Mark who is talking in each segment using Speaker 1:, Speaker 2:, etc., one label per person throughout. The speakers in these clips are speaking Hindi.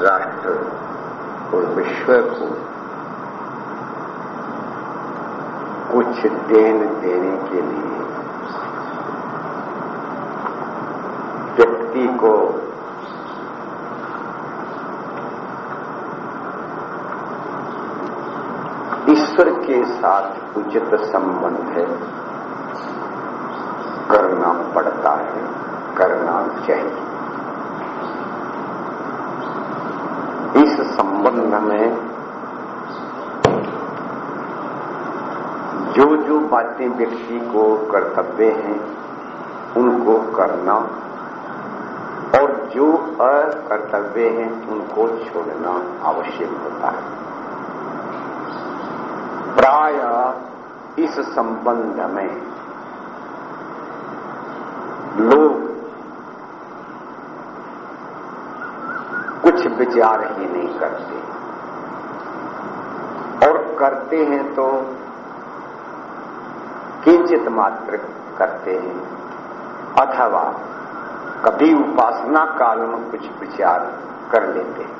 Speaker 1: राष्ट्र और विश्व को कुछ देन देने के लिए व्यक्ति को ईश्वर के साथ उचित संबंध है करना पड़ता है, करना चाहिए इस संबंध में जो जो बातें व्यक्ति को कर्तव्य हैं, उनको करना और जो अकर्तव्य हैं, उनको छोड़ना आवश्यक होता है। प्राय इस संबंध में लोग कुछ विचार ही नहीं करते। करते हैं तो किंचित मात्र करते हैं। अथवा कभी उपासना काल में कुछ विचार कर लेते हैं।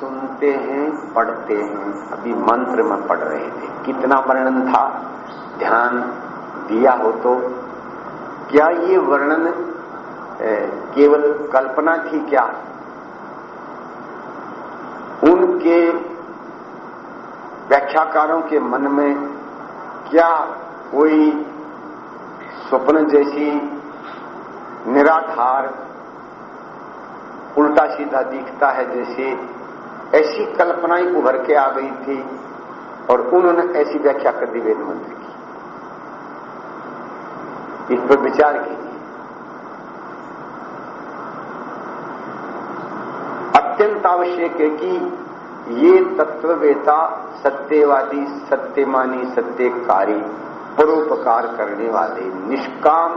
Speaker 1: सुनते हैं, पढ़ते हैं, अभी मंत्र में पढ़ रहे थे। कितना वर्णन था? ध्यान दिया हो तो क्या ये वर्णन केवल कल्पना थी क्या? उनके व्याख्याकारों के मन में क्या कोई स्वप्न जैसी निराधार उल्टा सीधा दिखता है जैसे ऐसी कल्पनाएँ उभर के आ गई थी और उन्होंने ऐसी व्याख्या कर दी वेद मंत्र की? इस पर विचार कीजिए। अत्यंत आवश्यक है कि ये तत्ववेता सत्यवादी, सत्यमानी, सत्यकारी, परोपकार करने वाले, निष्काम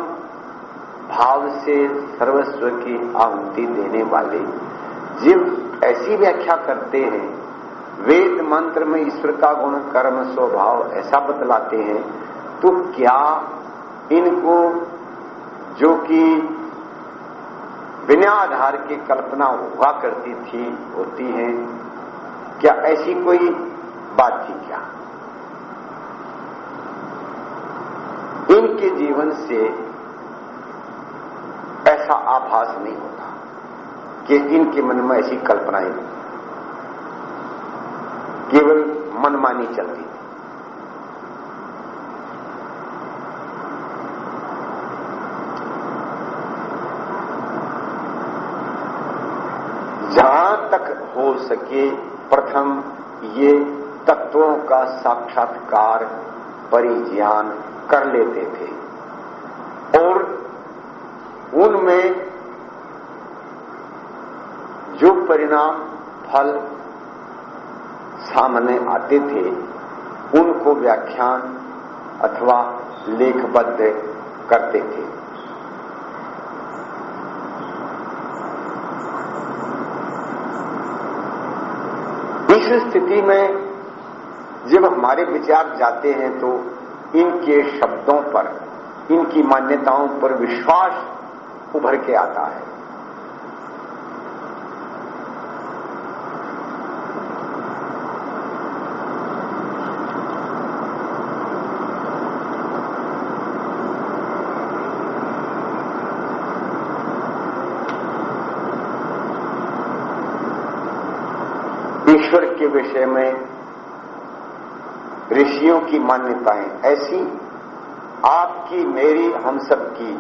Speaker 1: भाव से सर्वस्व की आहुति देने वाले जीव ऐसी व्याख्या करते हैं, वेद मंत्र में ईश्वर का गुण, कर्म, स्वभाव ऐसा बतलाते हैं तो क्या इनको जो कि बिना आधार के कल्पना हुआ करती थी, होती है, क्या ऐसी कोई बात थी क्या? इनके जीवन से ऐसा आभास नहीं होता कि इनके मन में ऐसी कल्पनाएँ नहीं केवल मनमानी चलती थी जहाँ तक हो सके प्रथम ये तत्वों का साक्षात्कार परिज्ञान कर लेते थे। और उनमें जो परिणाम, फल सामने आते थे, उनको व्याख्यान अथवा लेखबद्ध करते थे। इस स्थिति में जब हमारे विचार जाते हैं तो इनके शब्दों पर, इनकी मान्यताओं पर विश्वास उभर के आता है। ईश्वर के विषय में ऋषियों की मान्यताएँ ऐसी, आपकी, मेरी, हम सब की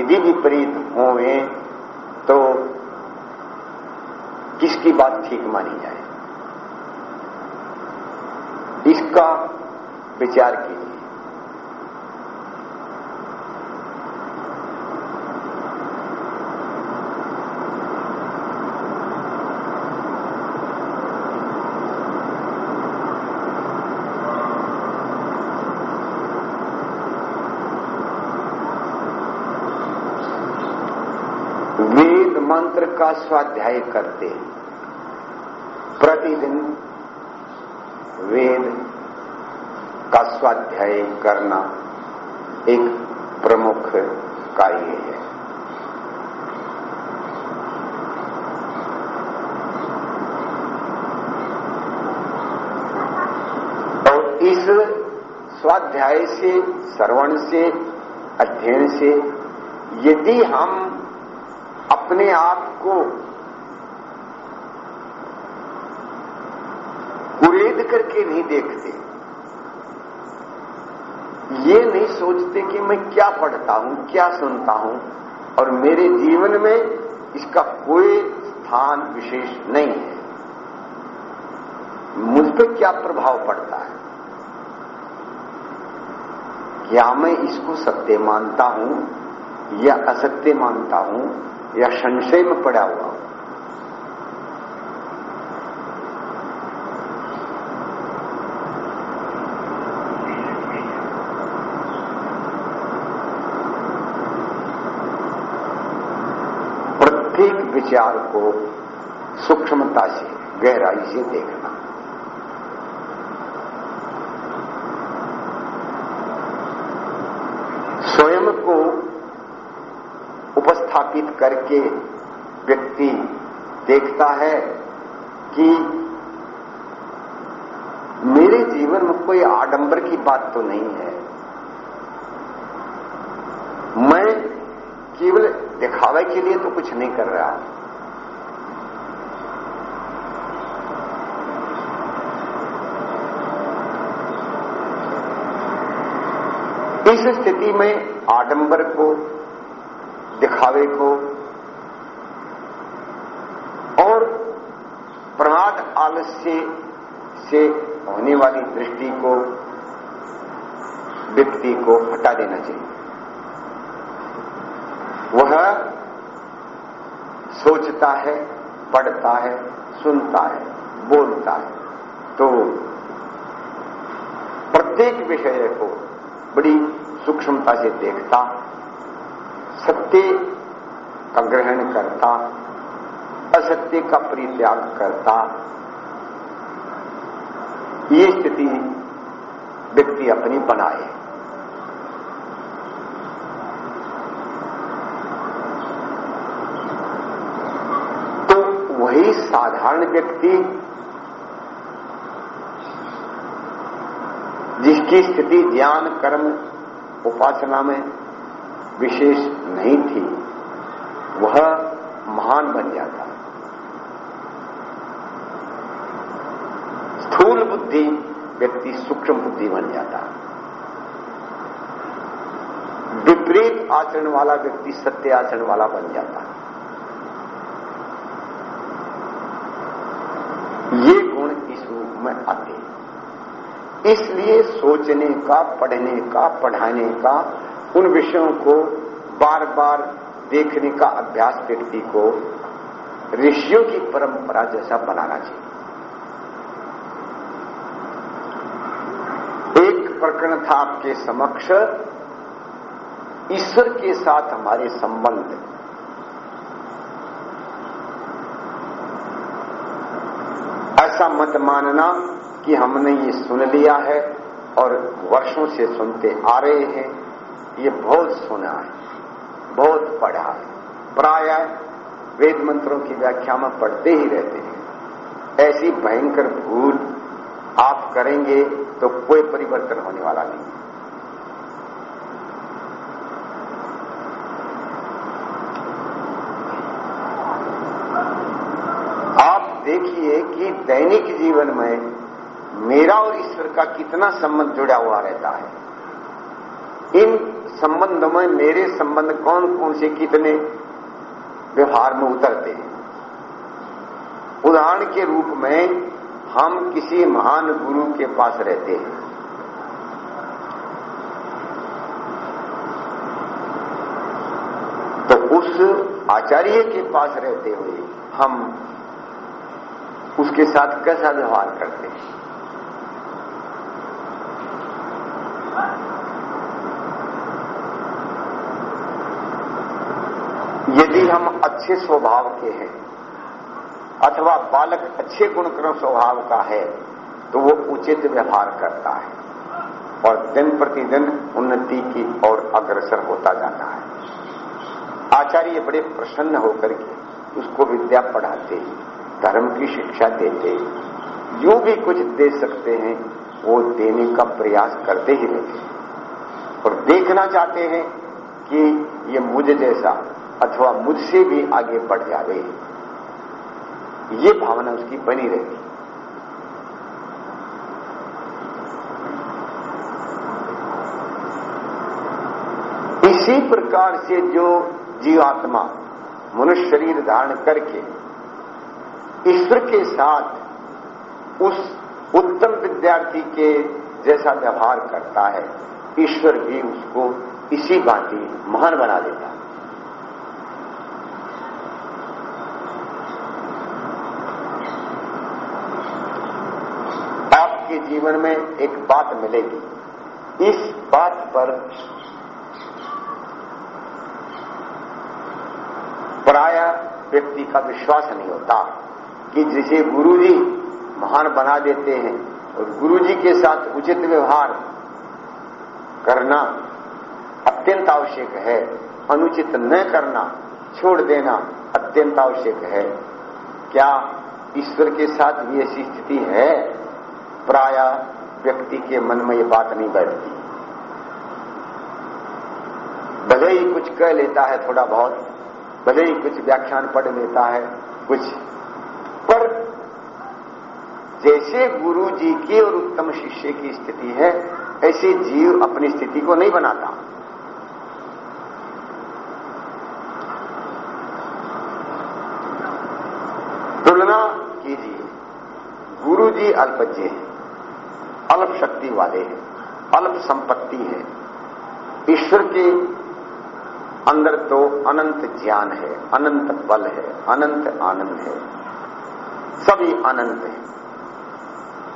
Speaker 1: यदि विपरीत होवे तो किसकी बात ठीक मानी जाए? इसका विचार कीजिए वेद मंत्र का स्वाध्याय करते हैं। प्रतिदिन वेद का स्वाध्याय करना एक प्रमुख कार्य है। और इस स्वाध्याय से, श्रवण से, अध्ययन से यदि हम अपने आप को कुरेद करके नहीं देखते। ये नहीं सोचते कि मैं क्या पढ़ता हूँ, क्या सुनता हूँ, और मेरे जीवन में इसका कोई स्थान विशेष नहीं है। मुझ पर क्या प्रभाव पड़ता है? क्या मैं इसको सत्य मानता हूँ या असत्य मानता हूँ? या संशय में पड़ा हुआ हूँ। प्रत्येक विचार को सूक्ष्मता से गहराई से देखना स्वयं को उपस्थापित करके व्यक्ति देखता है कि मेरे जीवन में कोई आडंबर की बात तो नहीं है। मैं केवल दिखावे के लिए तो कुछ नहीं कर रहा। इस स्थिति में आडंबर को दिखावे को। और प्रमाद आलस्य से होने वाली दृष्टि को, व्यक्ति को हटा देना चाहिए। वह सोचता है, पढ़ता है, सुनता है, बोलता है। तो प्रत्येक विषय को बड़ी सूक्ष्मता से देखता सत्य का ग्रहण करता असत्य का परित्याग करता। ये स्थिति व्यक्ति अपनी बनाए। तो वही साधारण व्यक्ति जिसकी स्थिति ज्ञान, कर्म, उपासना में विशेष नहीं थी। वह महान बन जाता स्थूल बुद्धि व्यक्ति सूक्ष्म बुद्धि बन जाता। विपरीत आचरण वाला व्यक्ति सत्य आचरण वाला बन जाता। ये गुण इस रूप में आते। हैं इसलिए सोचने का, पढ़ने का, पढ़ाने का उन विषयों को बार बार देखने का अभ्यास व्यक्ति को ऋषियों की परंपरा जैसा बनाना चाहिए। एक प्रकरण था आपके समक्ष, ईश्वर के साथ हमारे संबंध। ऐसा मत मानना कि हमने ये सुन लिया है और वर्षों से सुनते आ रहे हैं। ये बहुत सुना है, बहुत पढ़ा है। प्राय वेद मंत्रों की व्याख्या में पढ़ते ही रहते हैं। ऐसी भयंकर भूल आप करेंगे तो कोई परिवर्तन होने वाला नहीं। आप देखिए कि दैनिक जीवन में मेरा और ईश्वर का कितना संबंध जुड़ा हुआ रहता है। इन संबंध में मेरे संबंध कौन कौन से कितने व्यवहार में उतरते हैं? उदाहरण के रूप में हम किसी महान गुरु के पास रहते हैं। तो उस आचार्य के पास रहते हुए हम उसके साथ कैसा व्यवहार करते हैं? हम अच्छे स्वभाव के हैं, अथवा बालक अच्छे गुणक्रम स्वभाव का है तो वो उचित व्यवहार करता है और दिन प्रतिदिन उन्नति की ओर अग्रसर होता जाता है। आचार्य बड़े प्रसन्न होकर के उसको विद्या पढ़ाते धर्म की शिक्षा देते जो भी कुछ दे सकते हैं, वो देने का प्रयास करते ही रहते और देखना चाहते हैं कि ये मुझ जैसा अथवा मुझसे भी आगे बढ़ जावे ये भावना उसकी बनी रहती इसी प्रकार से जो जीवात्मा मनुष्य शरीर धारण करके ईश्वर के साथ उस उत्तम विद्यार्थी के जैसा व्यवहार करता है, ईश्वर भी उसको इसी बात महान बना देता है। आपके जीवन में एक बात मिलेगी। इस बात पर प्राय व्यक्ति का विश्वास नहीं होता कि जिसे गुरु जी महान बना देते हैं और गुरु जी के साथ उचित व्यवहार करना अत्यंत आवश्यक है, अनुचित न करना, छोड़ देना अत्यंत आवश्यक है। क्या ईश्वर के साथ भी ऐसी स्थिति है? प्राय व्यक्ति के मन में ये बात नहीं बैठती। भले ही कुछ कह लेता है थोड़ा बहुत, भले ही कुछ व्याख्यान पढ़ लेता है, कुछ। पर जैसे गुरु जी की और उत्तम शिष्य की स्थिति है, ऐसे जीव अपनी स्थिति को नहीं बनाता। तुलना कीजिए। गुरु जी अल्पज्ञ हैं। अल्प शक्ति वाले हैं अल्प संपत्ति है। ईश्वर के अंदर तो अनंत ज्ञान है, अनंत बल है, अनंत आनंद है। सभी अनंत है।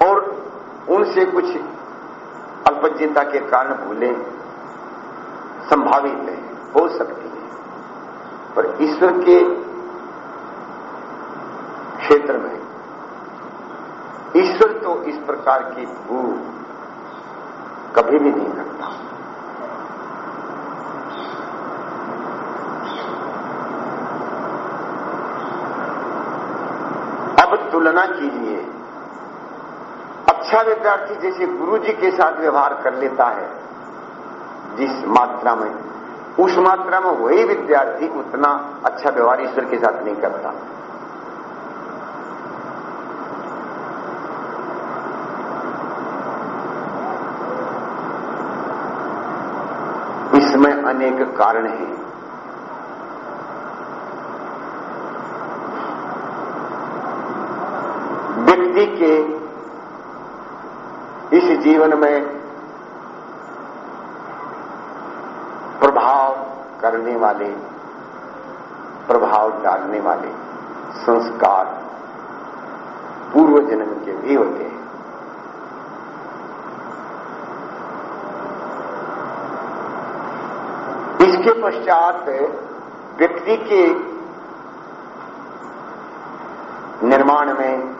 Speaker 1: और उनसे कुछ अल्पज्ञता के कारण भूलें संभावित है, हो सकती है। पर ईश्वर के क्षेत्र में ईश्वर तो इस प्रकार की भूल कभी भी नहीं करता। अब तुलना कीजिए। अच्छा विद्यार्थी जैसे गुरु जी के साथ व्यवहार कर लेता है, जिस मात्रा में, उस मात्रा में वही विद्यार्थी उतना अच्छा व्यवहार ईश्वर के साथ नहीं करता इसमें अनेक कारण हैं। व्यक्ति के इस जीवन में प्रभाव करने वाले, प्रभाव डालने वाले संस्कार पूर्व जन्म के भी होते इसके पश्चात व्यक्ति के निर्माण में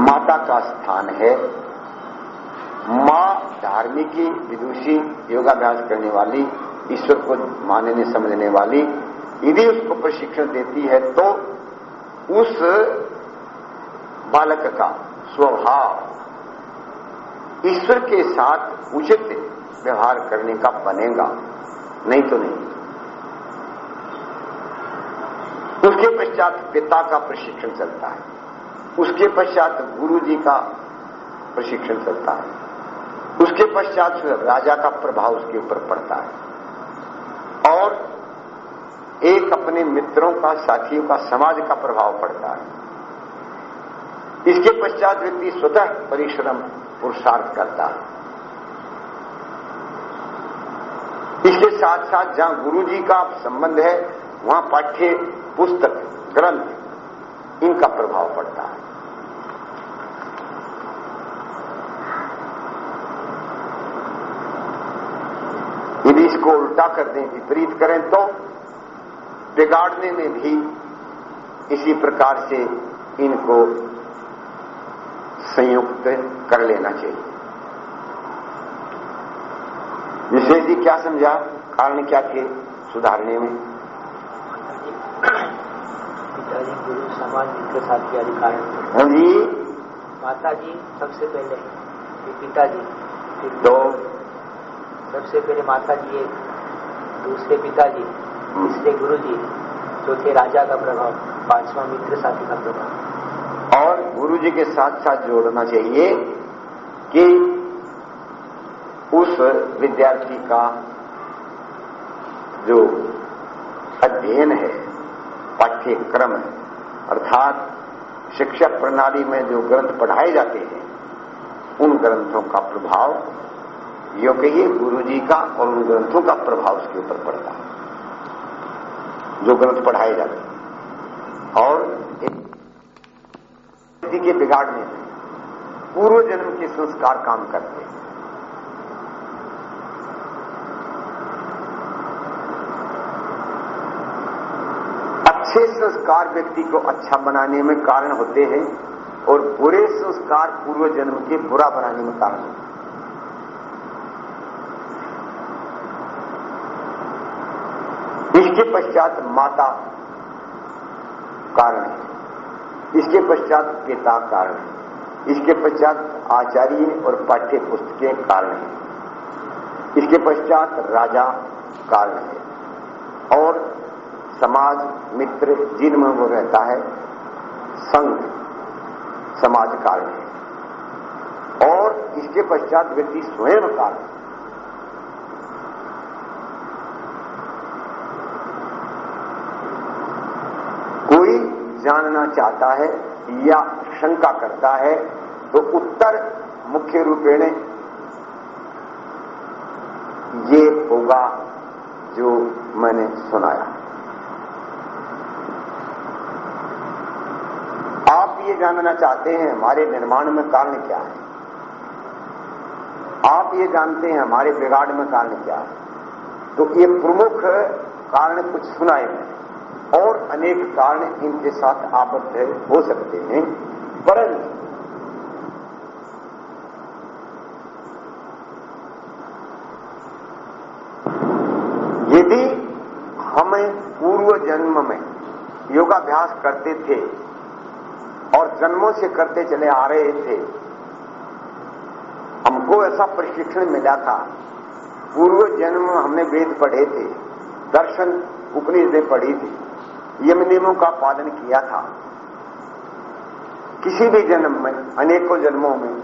Speaker 1: माता का स्थान है। माँ धार्मिकी विदुषी योगाभ्यास करने वाली, ईश्वर को मानने, समझने वाली, यदि उसको प्रशिक्षण देती है तो उस बालक का स्वभाव ईश्वर के साथ उचित व्यवहार करने का बनेगा। नहीं तो नहीं। उसके पश्चात पिता का प्रशिक्षण चलता है। उसके पश्चात गुरु जी का प्रशिक्षण चलता है। उसके पश्चात राजा का प्रभाव उसके ऊपर पड़ता है। और एक अपने मित्रों का, साथियों का, समाज का प्रभाव पड़ता है। इसके पश्चात व्यक्ति स्वतः परिश्रम पुरुषार्थ करता। है इसके साथ साथ जहाँ गुरु जी का संबंध है, वहाँ पाठ्य, पुस्तक, ग्रंथ, इनका प्रभाव पड़ता है। यदि इसको उल्टा कर दें, विपरीत करें तो बिगाड़ने में भी इसी प्रकार से इनको संयुक्त कर लेना चाहिए। विशेष जी क्या समझा? कारण क्या थे? सुधारने में।
Speaker 2: पिताजी गुरु समाज मित्र साथी आदि कारण
Speaker 1: हाँ जी।
Speaker 2: माता जी सबसे पहले फिर पिताजी। फिर
Speaker 1: तो?
Speaker 2: सबसे पहले माता जी एक दूसरे पिताजी तीसरे गुरु जी चौथे राजा का प्रभाव पांचवा मित्र साथी का प्रभाव।
Speaker 1: और गुरु जी के साथ साथ जोड़ना चाहिए। कि उस विद्यार्थी का जो अध्ययन है, पाठ्यक्रम है, अर्थात शिक्षा प्रणाली में जो ग्रंथ पढ़ाए जाते हैं, उन ग्रंथों का प्रभाव यो कहिए गुरु जी का और उन ग्रंथों का प्रभाव उसके ऊपर पड़ता है, जो ग्रंथ पढ़ाए जाते हैं। और एक के बिगाड़ने में पूर्व जन्म के संस्कार काम करते हैं। अच्छे संस्कार व्यक्ति को अच्छा बनाने में कारण होते हैं और बुरे संस्कार पूर्व जन्म के बुरा बनाने में कारण होते हैं। इसके पश्चात माता कारण है। इसके पश्चात पिता कारण है। इसके पश्चात आचार्य और पाठ्य पुस्तकें कारण है। इसके पश्चात राजा कारण है। और समाज मित्र जिनमें वो रहता है, संघ समाज कारण है। और इसके पश्चात व्यक्ति स्वयं कारण कोई जानना चाहता है या शंका करता है तो उत्तर मुख्य रूपेण ये होगा जो मैंने सुनाया। आप ये जानना चाहते हैं हमारे निर्माण में कारण क्या है? आप ये जानते हैं हमारे बिगाड़ में कारण क्या है? तो ये प्रमुख कारण कुछ सुनाए हैं। और अनेक कारण इनके साथ आबद्ध हो सकते हैं। परंतु यदि हमें पूर्व जन्म में योगाभ्यास करते थे और जन्मों से करते चले आ रहे थे, हमको ऐसा प्रशिक्षण मिला था। पूर्व जन्म हमने वेद पढ़े थे, दर्शन उपनिषदें पढ़ी थी। यम नियमों का पालन किया था। किसी भी जन्म में, अनेकों जन्मों में,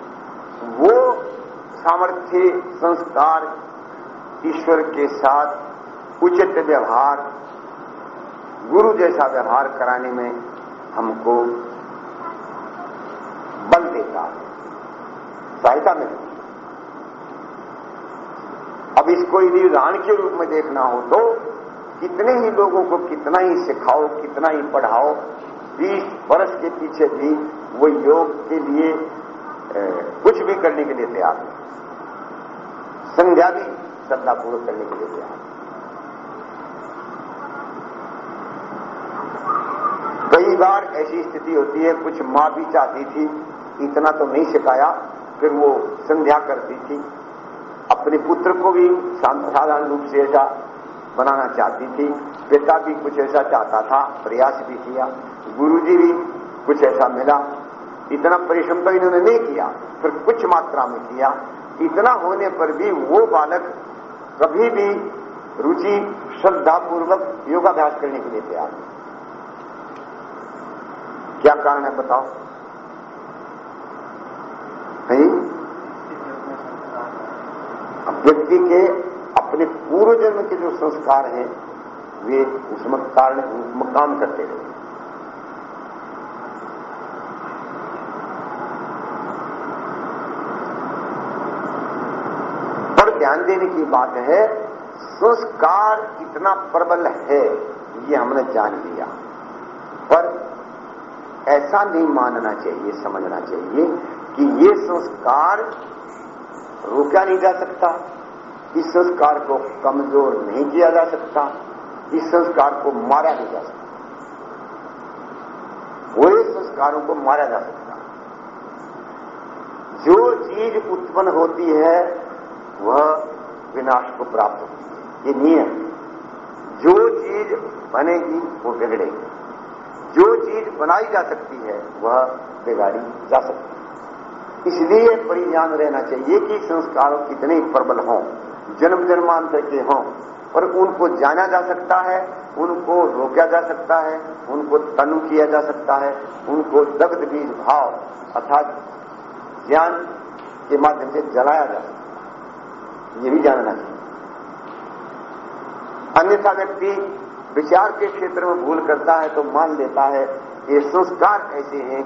Speaker 1: वो सामर्थ्य, संस्कार, ईश्वर के साथ उचित व्यवहार, गुरु जैसा व्यवहार कराने में हमको बल देता है, सहायता मिलती अब इसको यदि उदाहरण के रूप में देखना हो तो कितने ही लोगों को कितना ही सिखाओ कितना ही पढ़ाओ बीस वर्ष के पीछे भी वो योग के लिए ए, कुछ भी करने के लिए तैयार है। संध्या भी श्रद्धापूर्वक करने के लिए तैयार कई बार ऐसी स्थिति होती है कुछ माँ भी चाहती थी इतना तो नहीं सिखाया फिर वो संध्या करती थी। अपने पुत्र को भी साधारण रूप से ऐसा बनाना चाहती थी। पिता भी कुछ ऐसा चाहता था, प्रयास भी किया। गुरुजी भी कुछ ऐसा मिला। इतना परिश्रम तो इन्होंने नहीं किया फिर कुछ मात्रा में किया। इतना होने पर भी वो बालक कभी भी रुचि श्रद्धापूर्वक योगाभ्यास करने के लिए तैयार नहीं। क्या कारण है बताओ? नहीं? व्यक्ति के अपने पूर्व जन्म के जो संस्कार हैं, वे उसमें कारण उसमें काम करते हैं। और ध्यान देने की बात है, संस्कार इतना प्रबल है, ये हमने जान लिया। पर ऐसा नहीं मानना चाहिए, समझना चाहिए कि ये संस्कार रोका नहीं जा सकता। इस संस्कार को कमज़ोर नहीं किया जा सकता, इस संस्कार को मारा नहीं जा सकता। बुरे संस्कारों को मारा जा सकता। जो चीज़ उत्पन्न होती है, वह विनाश को प्राप्त होती है। ये नियम। जो चीज़ बनेगी, वो बिगड़ेगी। जो चीज़ बनाई जा सकती है, वह बिगाड़ी जा सकती है। इसलिए परिज्ञान रहना चाहिए कि संस्कारों कितने प्रबल हों। जन्म जन्मांतर के हों। और उनको जाना जा सकता है, उनको रोका जा सकता है, उनको तनु किया जा सकता है, उनको दग्ध बीज भाव अर्थात ज्ञान के माध्यम से जलाया जा सकता है। ये भी जानना चाहिए। अन्यथा व्यक्ति विचार के क्षेत्र में भूल करता है तो मान लेता है ये संस्कार ऐसे हैं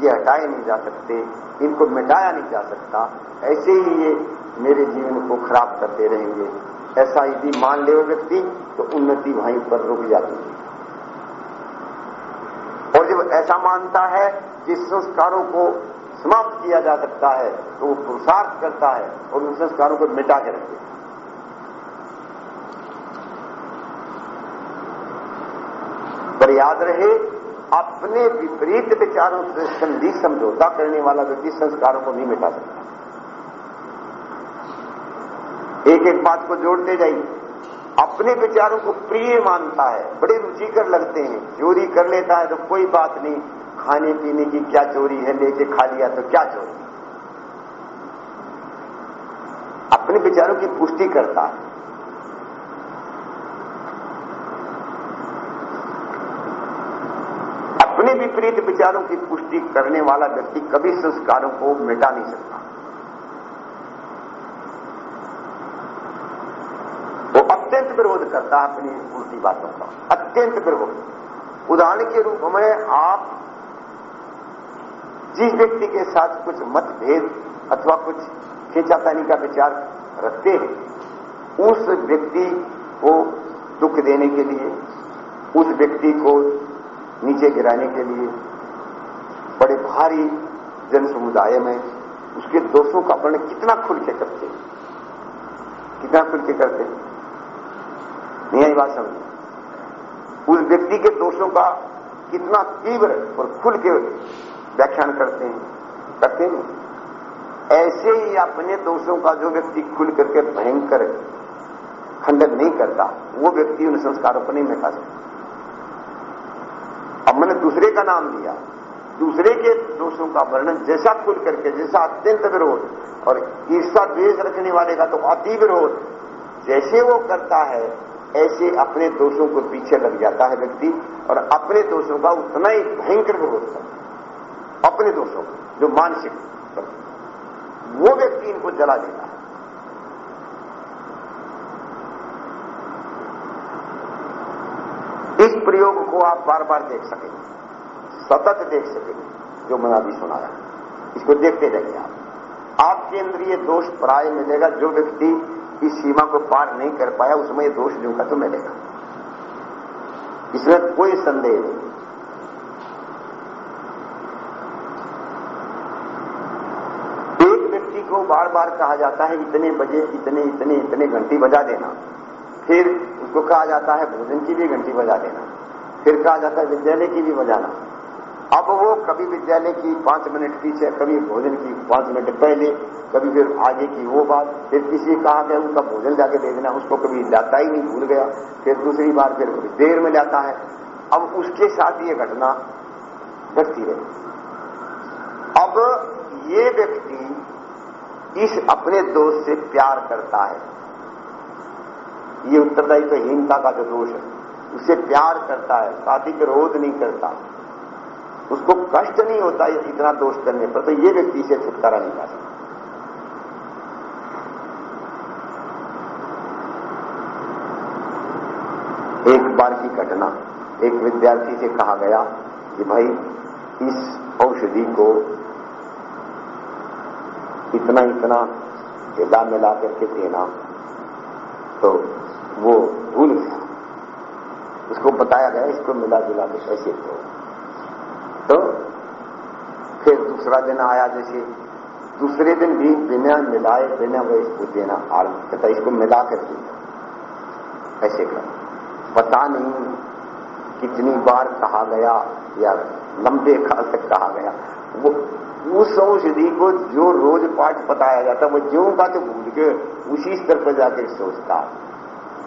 Speaker 1: ये हटाए नहीं जा सकते, इनको मिटाया नहीं जा सकता। ऐसे ही ये मेरे जीवन को खराब करते रहेंगे। ऐसा यदि मान ले व्यक्ति तो उन्नति वहीं पर रुक जाती है। और जब ऐसा मानता है कि संस्कारों को समाप्त किया जा सकता है तो वो पुरुषार्थ करता है और उन संस्कारों को मिटा के रखते पर याद रहे, अपने विपरीत विचारों से संधि समझौता करने वाला व्यक्ति संस्कारों को नहीं मिटा सकता। एक एक बात को जोड़ते जाइए। अपने विचारों को प्रिय मानता है, बड़े रुचिकर लगते हैं। चोरी कर लेता है तो कोई बात नहीं, खाने पीने की क्या चोरी है, लेके खा लिया तो क्या चोरी? अपने विचारों की पुष्टि करता है। अपने विपरीत विचारों की पुष्टि करने वाला व्यक्ति कभी संस्कारों को मिटा नहीं सकता। अत्यंत विरोध करता है अपनी उल्टी बातों का। अत्यंत विरोध। उदाहरण के रूप में आप जिस व्यक्ति के साथ कुछ मतभेद अथवा कुछ खींचातानी का विचार रखते हैं, उस व्यक्ति को दुख देने के लिए, उस व्यक्ति को नीचे गिराने के लिए, बड़े भारी जन समुदाय में उसके दोषों का वर्णन कितना खुल के करते हैं? कितना खुल के करते हैं? आई बात समझ उस व्यक्ति के दोषों का कितना तीव्र और खुल के व्याख्यान करते हैं करते हैं। ऐसे ही अपने दोषों का जो व्यक्ति खुल करके भयंकर खंडन नहीं करता, वो व्यक्ति उन संस्कारों को नहीं मिटा सकता। अब मैंने दूसरे का नाम लिया। दूसरे के दोषों का वर्णन जैसा खुल करके, जैसा अत्यंत विरोध और ईर्षा द्वेष रखने वाले का तो अति विरोध, जैसे वो करता है ऐसे अपने दोषों को पीछे लग जाता है व्यक्ति और अपने दोषों का उतना ही भयंकर विरोध करता अपने दोषों जो मानसिक वो व्यक्ति इनको जला देता है। इस प्रयोग को आप बार बार देख सकेंगे। सतत देख सकेंगे, जो मैंने अभी सुनाया। इसको देखते जाइए आप। आपके अंदर दोष प्राय मिलेगा, जो व्यक्ति इस सीमा को पार नहीं कर पाया उसमें ये दोष जो का तो मिलेगा इसमें कोई संदेह नहीं। एक व्यक्ति को बार बार कहा जाता है, इतने बजे, इतने इतने इतने घंटी बजा देना। फिर उसको कहा जाता है, भोजन की भी घंटी बजा देना। फिर कहा जाता है, विद्यालय की भी बजाना। अब वो कभी विद्यालय की पाँच मिनट पीछे कभी भोजन की पाँच मिनट पहले, कभी फिर आगे की वो बात, फिर किसी कहा गया उनका भोजन जाके दे देना, उसको कभी लाता ही नहीं, भूल गया, फिर दूसरी बार फिर देर में लाता है। अब उसके साथ ये घटना घटती रही। अब ये व्यक्ति इस अपने दोस्त से प्यार करता है। ये उत्तरदायित्व हीनता का जो दोष है उससे प्यार करता है साथ विरोध नहीं करता। उसको कष्ट नहीं होता इतना दोष करने पर तो ये व्यक्ति से छुटकारा नहीं पा सकता एक बार की घटना, एक विद्यार्थी से कहा गया कि भाई, इस औषधि को इतना इतना हिला मिला करके देना तो वो भूल गया। उसको बताया गया, इसको मिला जुला के कैसे दो। तो फिर दूसरा दिन आया, जैसे दूसरे दिन भी बिना मिलाए, बिना वो इसको देना आरंभ करता इसको मिला कर देना ऐसे कर पता नहीं कितनी बार कहा गया या लंबे काल तक कहा गया। वो उस औषधि को जो रोज पाठ बताया जाता, वो ज्यो का तो भूल के उसी स्तर पर जाकर सोचता।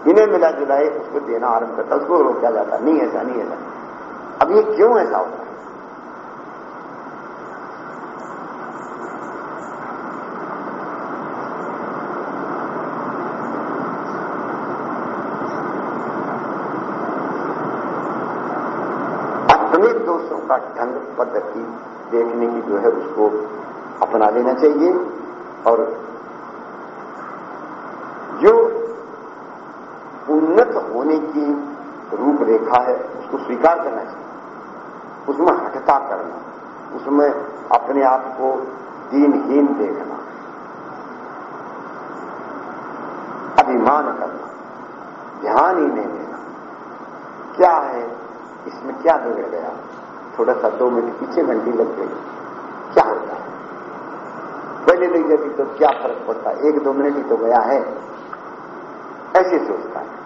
Speaker 1: इन्हें मिला जुलाए उसको देना आरंभ करता, उसको रोका जाता। नहीं, ऐसा नहीं ऐसा अब ये क्यों ऐसा होता है अपने दोषों का ढंग पद्धति देखने की जो है उसको अपना लेना चाहिए। और जो उन्नत होने की रूपरेखा है, उसको स्वीकार करना चाहिए। उसमें हटता करना, उसमें अपने आप को दीनहीन देखना, अभिमान करना, ध्यान ही नहीं देना। क्या है, इसमें क्या बिगड़ गया? थोड़ा सा दो मिनट पीछे घंटी लग गई क्या होता है? पहले लग जाती तो क्या फ़र्क पड़ता है? एक दो मिनट ही तो गया है। ऐसे सोचता है।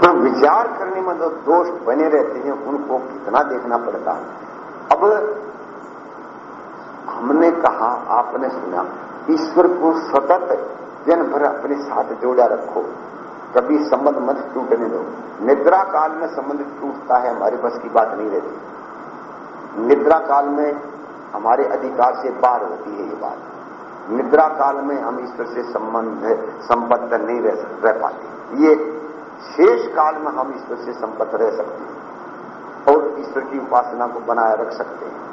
Speaker 1: तो विचार करने में जो दोष बने रहते हैं, उनको कितना देखना पड़ता है। अब हमने कहा आपने सुना ईश्वर को सतत दिन भर अपने साथ जोड़ा रखो। कभी संबंध मत टूटने दो। निद्रा काल में संबंध टूटता है हमारे बस की बात नहीं रहती। निद्रा काल में हमारे अधिकार से बाहर होती है ये बात। निद्रा काल में हम ईश्वर से संबंध संबद्ध नहीं रह, रह पाते। ये शेष काल में हम ईश्वर से संबद्ध रह सकते हैं और ईश्वर की उपासना को बनाए रख सकते हैं।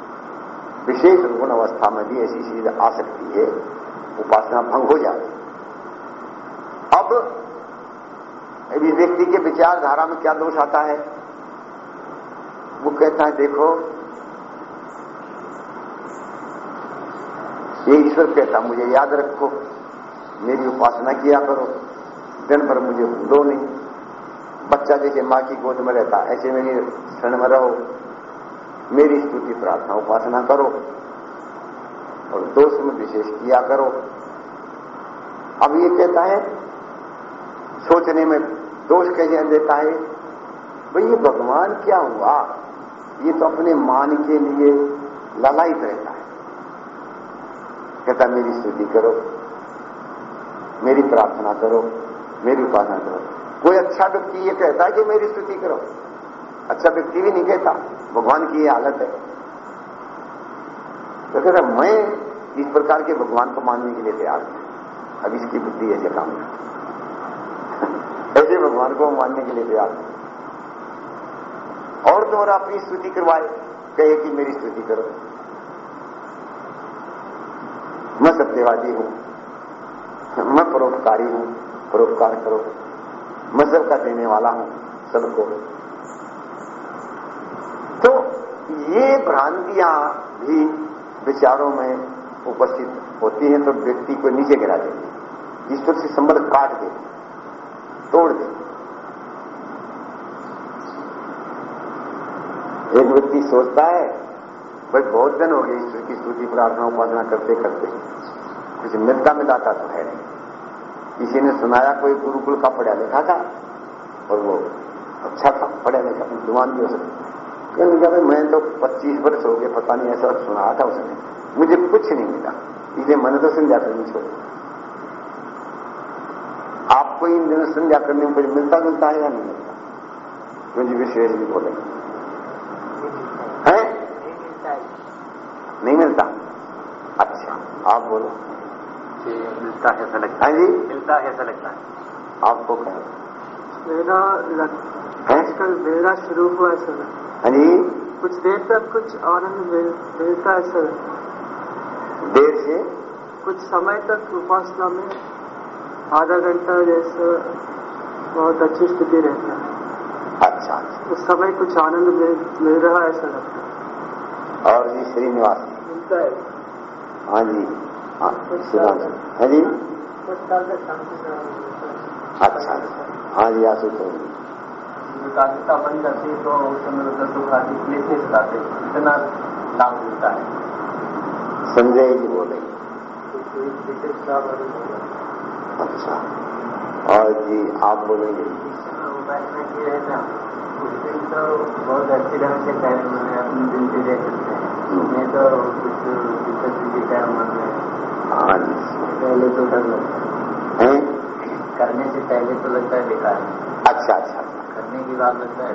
Speaker 1: विशेष गुण अवस्था में भी ऐसी चीज़ आ सकती है, उपासना भंग हो जाती अब यदि व्यक्ति के विचारधारा में क्या दोष आता है? वो कहता है, देखो, ये ईश्वर कहता मुझे याद रखो, मेरी उपासना किया करो, दिन भर मुझे भूलो नहीं। बच्चा जैसे माँ की गोद में रहता ऐसे मेरी क्षण में रहो। मेरी स्तुति प्रार्थना उपासना करो और दोष में विशेष किया करो। अब ये कहता है, सोचने में दोष कैसे देता है? भाई ये भगवान क्या हुआ? ये तो अपने मान के लिए ललायित रहता है। कहता, मेरी स्तुति करो, मेरी प्रार्थना करो, मेरी उपासना करो। कोई अच्छा व्यक्ति ये कहता है कि मेरी स्तुति करो? अच्छा व्यक्ति भी नहीं कहता। भगवान की ये हालत है। तो कहता मैं इस प्रकार के भगवान को मानने के लिए तैयार हूँ। अब इसकी बुद्धि ऐसे काम ऐसे भगवान को मानने के लिए तैयार हूँ। और तो और अपनी स्तुति करवाए, कहे कि मेरी स्तुति करो। मैं सत्यवादी हूँ। मैं परोपकारी हूँ, परोपकार करो। मैं सबका देने वाला हूँ सबको तो ये भ्रांतियाँ भी विचारों में उपस्थित होती हैं तो व्यक्ति को नीचे गिरा देती ईश्वर से संबंध काट दे तोड़ दे एक व्यक्ति सोचता है, भाई, बहुत दिन हो गए ईश्वर की स्तुति प्रार्थना उपासना करते करते। कुछ मिलता मिलाता तो है नहीं। किसी ने सुनाया, कोई गुरुकुल का पढ़ा लिखा था, और वो अच्छा था, पढ़ा लिखा विद्वान भी हो सकता कहने लगा भाई मैं तो 25 वर्ष हो गए पता नहीं ऐसा सुना था उसने। मुझे कुछ नहीं मिला। इसलिए मैंने तो संध्या करनी छोड़ी आपको इन दिनों संध्या करने में कुछ मिलता मिलता है या नहीं मिलता? मुझे विशेष भी बोले। है? नहीं मिलता। अच्छा आप बोलो।
Speaker 2: मिलता है ऐसा लगता
Speaker 1: हाँ। जी?
Speaker 2: है मिलता है ऐसा लगता है।
Speaker 1: आपको क्या?
Speaker 3: मेरा लग
Speaker 1: है?
Speaker 3: आजकल मेरा शुरू हुआ ऐसा लगता है।
Speaker 1: हाँ जी
Speaker 3: कुछ देर तक कुछ आनंद मिलता है सर।
Speaker 1: देर से?
Speaker 3: कुछ समय तक उपासना में आधा घंटा जैसा बहुत अच्छी स्थिति रहता है।
Speaker 1: अच्छा।
Speaker 3: उस समय कुछ आनंद मिल, मिल रहा है ऐसा लगता है
Speaker 1: और जी? श्रीनिवास
Speaker 3: मिलता है।
Speaker 1: हाँ जी। हाँ श्रीनिवास हाँ जी।
Speaker 3: का
Speaker 1: अच्छा अच्छा। हाँ जी आशुतोष
Speaker 2: एकाग्रता बन जाती है तो उस समय आदि क्लेश नहीं सताते इतना लाभ मिलता है।
Speaker 1: संजय जी बोले? अच्छा। और जी आप बोलेंगे?
Speaker 3: उपासना की दिन तो बहुत अच्छी ढंग से कर अपने दिल से दे सकते हैं नहीं तो कुछ दिक्कत की मन में पहले तो डर लगता
Speaker 1: है?
Speaker 3: करने से पहले तो लगता है बेकार।
Speaker 1: अच्छा अच्छा।
Speaker 3: के बाद लगता है।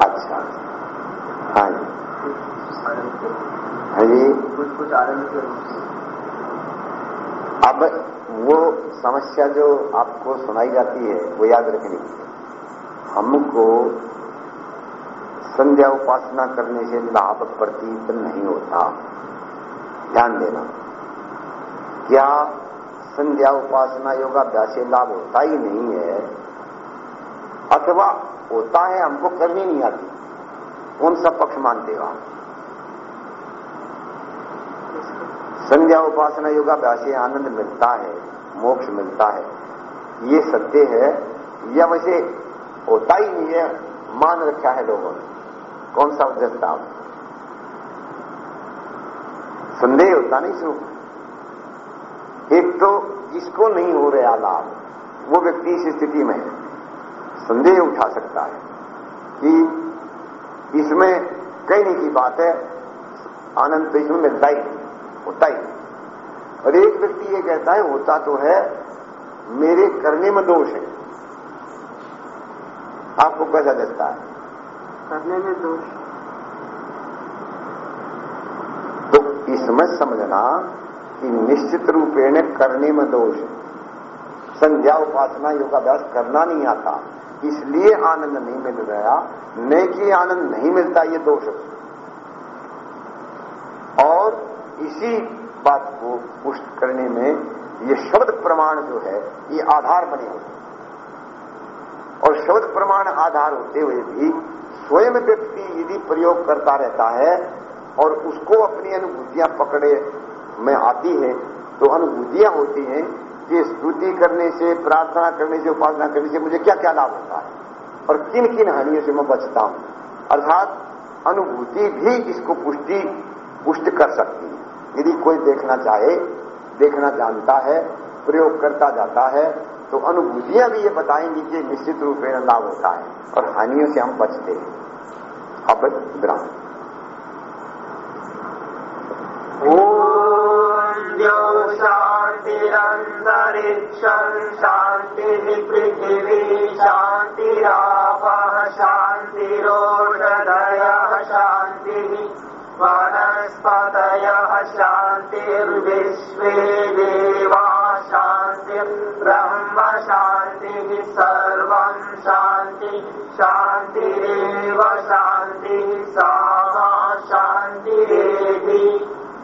Speaker 3: अच्छा।
Speaker 1: हाँ जी। हाँ जी।
Speaker 3: कुछ कुछ आनंद के रूप से।
Speaker 1: अब वो समस्या जो आपको सुनाई जाती है वो याद रखनी। हमको संध्या उपासना करने से लाभ प्रतीत नहीं होता। ध्यान देना। क्या संध्या उपासना योगाभ्यास से लाभ होता ही नहीं है? अथवा होता है हमको करनी नहीं आती। कौन सा पक्ष मानते हो संध्या उपासना योगाभ्यास से आनंद मिलता है, मोक्ष मिलता है। ये सत्य है, या वैसे होता ही नहीं है, मान रखा है लोगों ने। कौन सा आप संदेह होता नहीं शुरू एक तो जिसको नहीं हो रहा लाभ, वो व्यक्ति इस स्थिति में है। संदेह उठा सकता है। कि इसमें कहने की बात है आनंद तो इसमें मिलता ही होता ही और एक व्यक्ति ये कहता है होता तो है मेरे करने में दोष है। आपको कैसा लगता है?
Speaker 3: करने में दोष।
Speaker 1: तो इसमें समझना कि निश्चित रूपेण करने में दोष है। संध्या उपासना योगाभ्यास करना नहीं आता। इसलिए आनंद नहीं मिल रहा। कि आनंद नहीं मिलता ये दोष। और इसी बात को पुष्ट करने में ये शब्द प्रमाण जो है, ये आधार बने होते और शब्द प्रमाण आधार होते हुए भी स्वयं व्यक्ति यदि प्रयोग करता रहता है और उसको अपनी अनुभूतियाँ पकड़े में आती है तो अनुभूतियाँ होती हैं कि स्तुति करने से, प्रार्थना करने से, उपासना करने से मुझे क्या क्या लाभ होता है? और किन किन हानियों से मैं बचता हूँ? अर्थात, अनुभूति भी इसको पुष्टि, पुष्ट कर सकती है। यदि कोई देखना चाहे, देखना जानता है, प्रयोग करता जाता है तो अनुभूतियाँ भी ये बताएँगी कि निश्चित रूप में लाभ होता है और हानियों से हम बचते हैं। अब विराम
Speaker 4: ॐ शान्तिरन्तरिक्षम् शान्तिः पृथिवी शान्तिरापः शान्तिरोषधयः शान्तिः वनस्पतयः शान्तिर्विश्वे देवा शान्तिर्ब्रह्म शान्तिः सर्वम् शान्ति शान्तिरेव शान्तिः सा मा शान्तिरेधि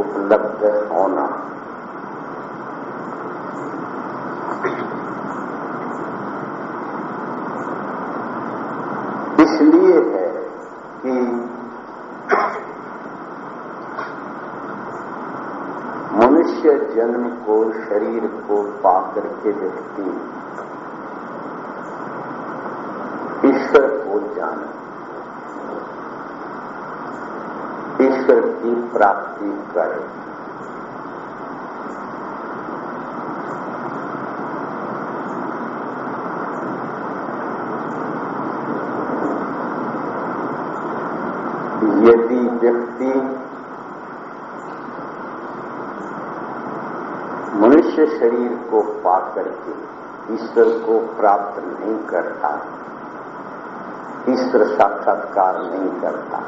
Speaker 1: उपलब्ध होना। इसलिए है कि मनुष्य जन्म को, शरीर को पाकर के व्यक्ति ईश्वर को जाने। ईश्वर की प्राप्ति करे। यदि व्यक्ति मनुष्य शरीर को पाकर के ईश्वर को प्राप्त नहीं करता, ईश्वर साक्षात्कार नहीं करता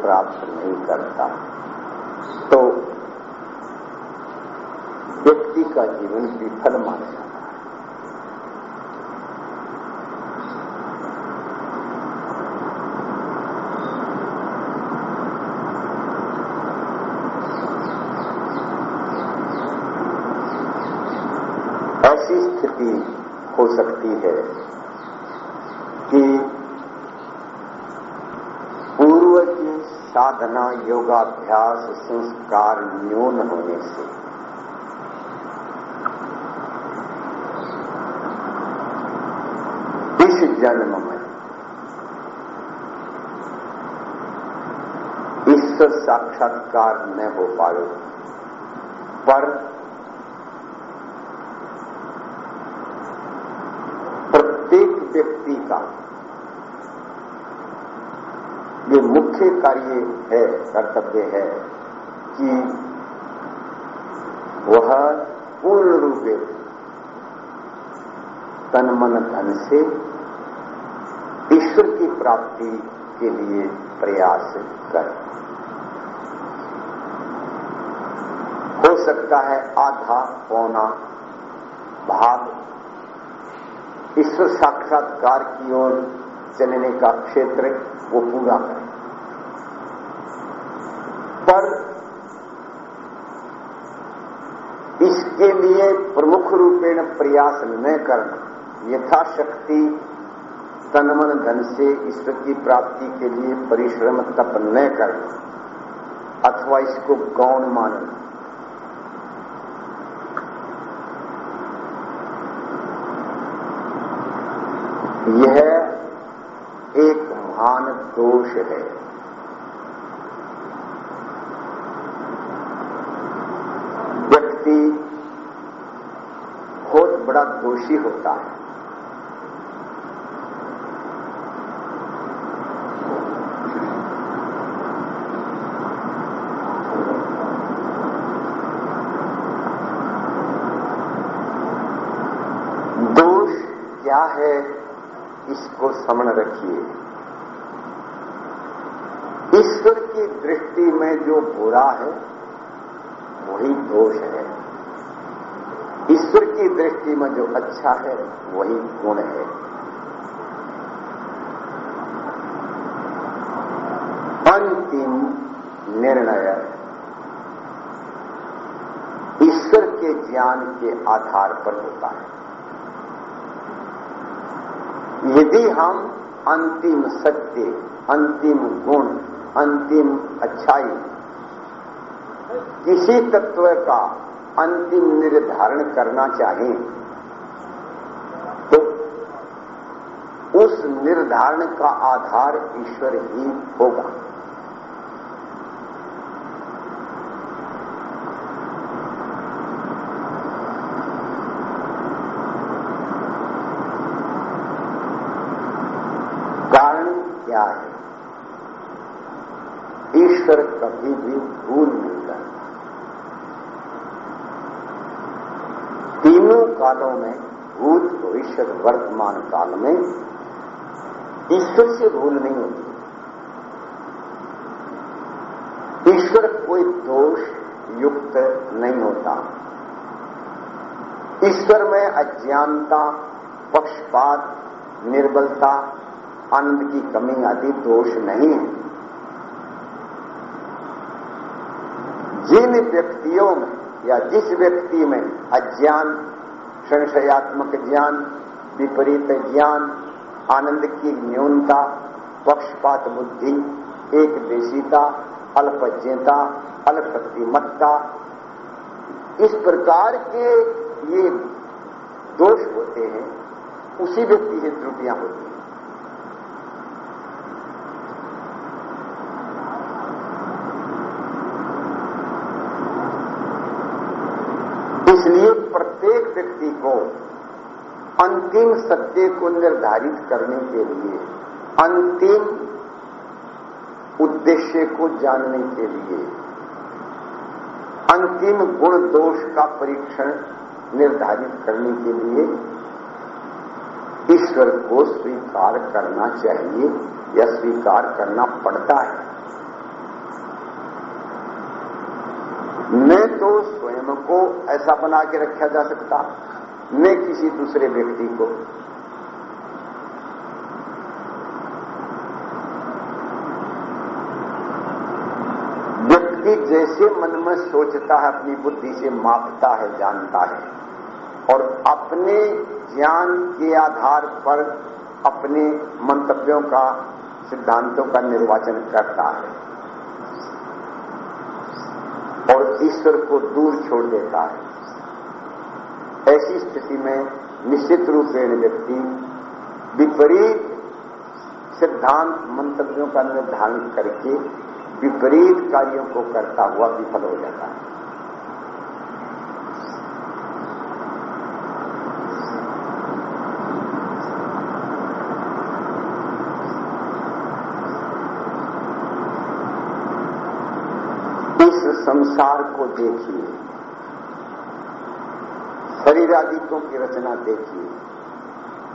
Speaker 1: प्राप्त नहीं करता। तो व्यक्ति का जीवन विफल माना जाता है। ऐसी स्थिति हो सकती है कि पूर्व की साधना योगाभ्यास संस्कार न्यून होने से। इस जन्म में ईश्वर साक्षात्कार न हो पाए, पर प्रत्येक व्यक्ति का ये मुख्य कार्य है, कर्तव्य है कि वह पूर्ण रूप तन मन धन से ईश्वर की प्राप्ति के लिए प्रयास करे। हो सकता है आधा, पौना, भाग ईश्वर साक्षात्कार की ओर चलने का क्षेत्र वो पूरा करें पर इसके लिए प्रमुख रूपेण प्रयास न करना। यथाशक्ति तन मन धन से ईश्वर की प्राप्ति के लिए परिश्रम तप न करना, अथवा इसको गौण मानना। यह एक महान दोष है व्यक्ति बहुत बड़ा दोषी होता है। दोष क्या है, इसको समण रखिए। ईश्वर की दृष्टि में जो बुरा है, वही दोष है। दृष्टि में जो अच्छा है, वही गुण है। अंतिम निर्णय, ईश्वर के ज्ञान के आधार पर होता है। यदि हम अंतिम सत्य, अंतिम गुण, अंतिम अच्छाई, किसी तत्व का अंतिम निर्धारण करना चाहें तो उस निर्धारण का आधार ईश्वर ही होगा। कारण क्या है? ईश्वर कभी भी भूल नहीं तीनों कालों में, भूत, भविष्य, वर्तमान काल में, ईश्वर से भूल नहीं होती। ईश्वर कोई दोष, युक्त नहीं होता। ईश्वर में अज्ञानता, पक्षपात, निर्बलता आनंद की कमी आदि दोष नहीं है। जिन व्यक्तियों में या जिस व्यक्ति में अज्ञान, संशयात्मक ज्ञान, विपरीत ज्ञान, आनंद की न्यूनता, पक्षपात बुद्धि एक देशीता अल्पज्ञता अल्पतिमत्ता इस प्रकार के ये दोष होते हैं, उसी व्यक्ति से त्रुटियाँ होती हैं इसलिए प्रत्येक व्यक्ति को अंतिम सत्य को निर्धारित करने के लिए, अंतिम उद्देश्य को जानने के लिए, अंतिम गुण दोष का परीक्षण निर्धारित करने के लिए ईश्वर को स्वीकार करना चाहिए या स्वीकार करना पड़ता है। मैं तो को ऐसा बना के रखा जा सकता न किसी दूसरे व्यक्ति को। व्यक्ति जैसे मन में सोचता है, अपनी बुद्धि से मापता है, जानता है और अपने ज्ञान के आधार पर अपने मंतव्यों का, सिद्धांतों का निर्वाचन करता है और ईश्वर को दूर छोड़ देता है। ऐसी स्थिति में निश्चित रूप से व्यक्ति विपरीत सिद्धांत मंतव्यों का निर्धारण करके विपरीत कार्यों को करता हुआ विफल हो जाता है। संसार को देखिए। शरीर आदिकों की रचना देखिए।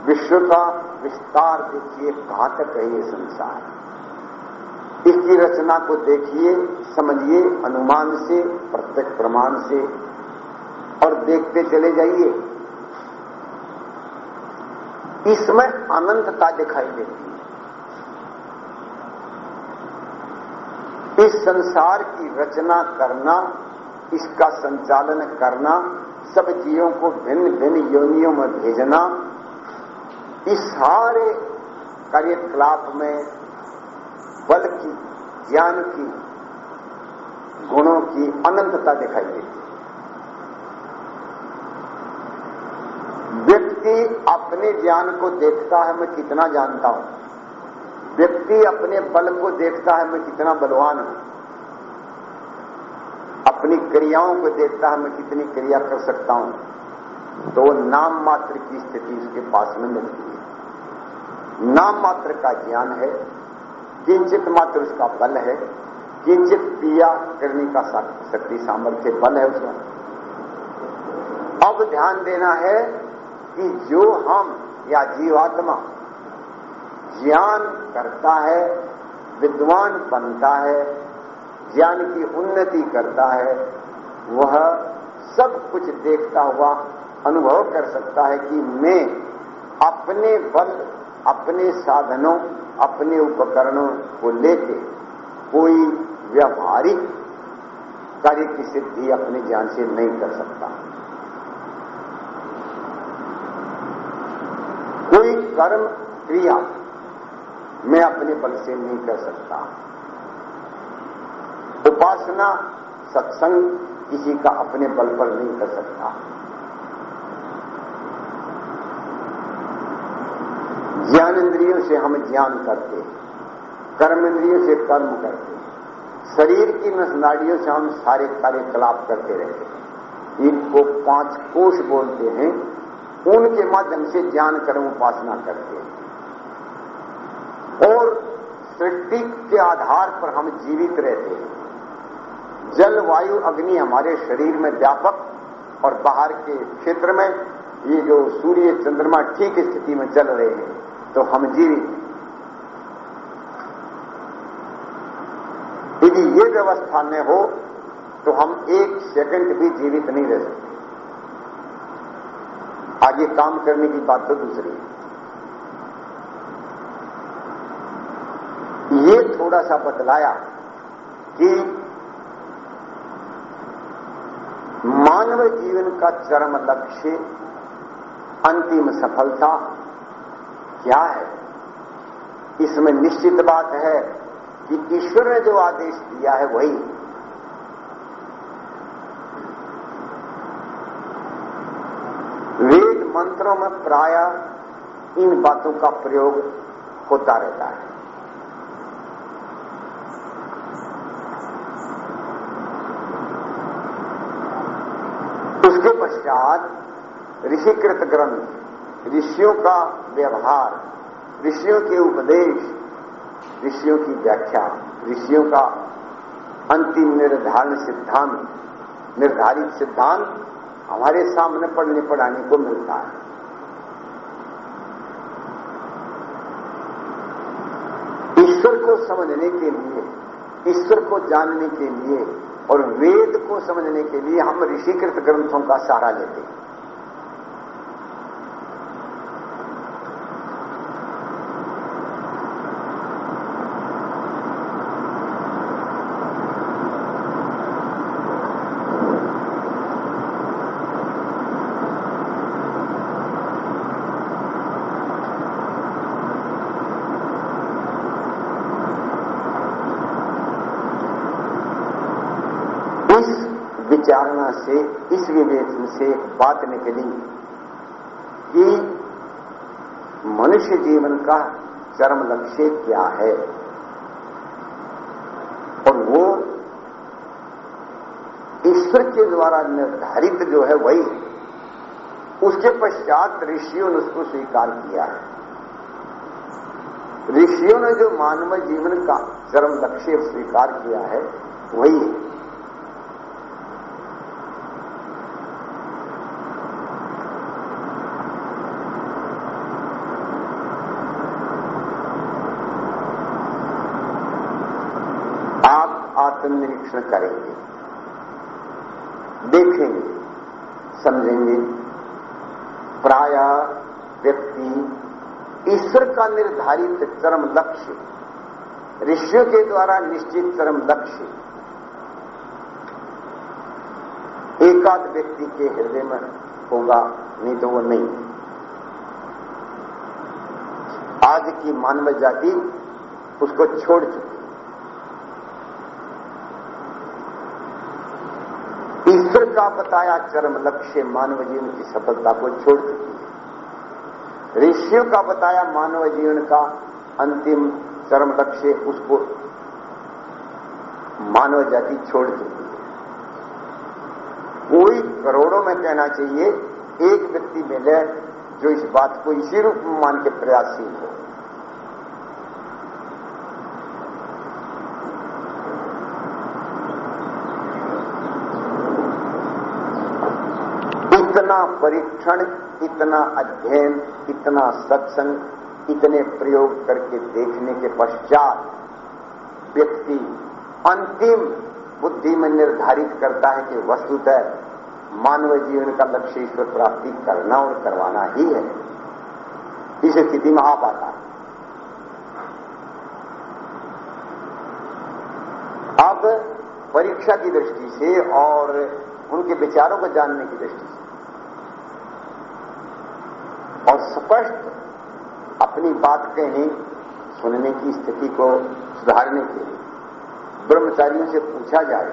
Speaker 1: विश्व का विस्तार देखिए कहाँ तक है ये संसार। इसकी रचना को देखिए, समझिए, अनुमान से, प्रत्यक्ष प्रमाण से, और देखते चले जाइए। इसमें अनंतता दिखाई देती है। इस संसार की रचना करना, इसका संचालन करना, सब जीवों को भिन्न भिन्न योनियों में भेजना, इस सारे कार्यकलाप में बल की, ज्ञान की, गुणों की अनंतता दिखाई देती व्यक्ति अपने ज्ञान को देखता है, मैं कितना जानता हूँ। व्यक्ति अपने बल को देखता है, मैं कितना बलवान हूँ। अपनी क्रियाओं को देखता है, मैं कितनी क्रिया कर सकता हूँ। तो वो नाम मात्र की स्थिति उसके पास में मिलती है। नाम मात्र का ज्ञान है, किंचित मात्र उसका बल है, किंचित क्रिया करने का शक्ति, सामर्थ्य, बल है उसका। अब ध्यान देना है कि जो हम या जीवात्मा ज्ञान करता है, विद्वान बनता है, ज्ञान की उन्नति करता है, वह सब कुछ देखता हुआ अनुभव कर सकता है कि मैं अपने बल, अपने साधनों, अपने उपकरणों को लेके कोई व्यवहारिक कार्य की सिद्धि अपने ज्ञान से नहीं कर सकता। कोई कर्म क्रिया मैं अपने बल से नहीं कर सकता। उपासना सत्संग किसी का अपने बल पर नहीं कर सकता। ज्ञान इंद्रियों से हम ज्ञान करते कर्म इंद्रियों से कर्म करते, शरीर की नसनाड़ियों से हम सारे कार्यकलाप करते रहते इनको पाँच कोष बोलते हैं, उनके माध्यम से ज्ञान कर्म उपासना करते हैं। और सटीक के आधार पर हम जीवित रहते हैं। जल वायु अग्नि हमारे शरीर में व्यापक और बाहर के क्षेत्र में, ये जो सूर्य चंद्रमा ठीक स्थिति में चल रहे हैं तो हम जीवित यदि ये व्यवस्था न हो तो हम एक सेकंड भी जीवित नहीं रह सकते। आगे काम करने की बात तो दूसरी है। ये थोड़ा सा बतलाया कि मानव जीवन का चरम लक्ष्य, अंतिम सफलता क्या है? इसमें निश्चित बात है कि ईश्वर ने जो आदेश दिया है वही। वेद मंत्रों में प्राय इन बातों का प्रयोग होता रहता है। पश्चात ऋषिकृत ग्रंथ, ऋषियों का व्यवहार, ऋषियों के उपदेश, ऋषियों की व्याख्या, ऋषियों का अंतिम निर्धारण सिद्धांत, निर्धारित सिद्धांत हमारे सामने पढ़ने पढ़ाने को मिलता है। ईश्वर को समझने के लिए, ईश्वर को जानने के लिए और वेद को समझने के लिए हम ऋषिकृत ग्रंथों का सहारा लेते हैं। विचारणा से इस विवेचन से बात निकली कि मनुष्य जीवन का चरम लक्ष्य क्या है? और वो ईश्वर के द्वारा निर्धारित जो है वही है उसके पश्चात ऋषियों ने उसको स्वीकार किया है। ऋषियों ने जो मानव जीवन का चरम लक्ष्य स्वीकार किया है, वही है। आत्मनिरीक्षण करेंगे। देखेंगे, समझेंगे। प्राय व्यक्ति ईश्वर का निर्धारित चरम लक्ष्य, ऋषियों के द्वारा निश्चित चरम लक्ष्य, एकाध व्यक्ति के हृदय में होगा, नहीं तो वो नहीं। आज की मानव जाति उसको छोड़ चुकी ईश्वर का बताया चरम लक्ष्य मानव जीवन की सफलता को छोड़ चुकी है ऋषियों का बताया मानव जीवन का अंतिम चरम लक्ष्य उसको मानव जाति छोड़ चुकी है कोई करोड़ों में कहना चाहिए, एक व्यक्ति मिले जो इस बात को इसी रूप में मान के प्रयासशील हो। इतना परीक्षण, इतना अध्ययन, इतना सत्संग, इतने प्रयोग करके देखने के पश्चात व्यक्ति अंतिम बुद्धि में निर्धारित करता है कि वस्तुतः मानव जीवन का लक्ष्य ईश्वर प्राप्ति करना और करवाना ही है। इस स्थिति में आप आता है। अब परीक्षा की दृष्टि से और उनके विचारों को जानने की दृष्टि से और स्पष्ट अपनी बात कहें सुनने की स्थिति को सुधारने के लिए ब्रह्मचारियों से पूछा जाए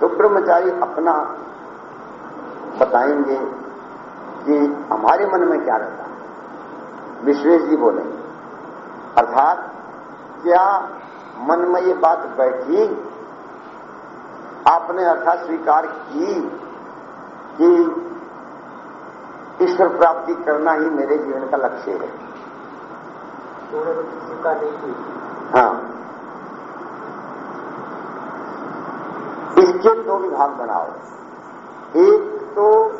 Speaker 1: तो ब्रह्मचारी अपना बताएँगे कि हमारे मन में क्या रहता है। विश्वेश जी बोले, अर्थात क्या मन में ये बात बैठी? आपने अर्थात स्वीकार की कि ईश्वर प्राप्ति करना ही मेरे जीवन का लक्ष्य है। हाँ। इसके दो विभाग बनाओ। एक तो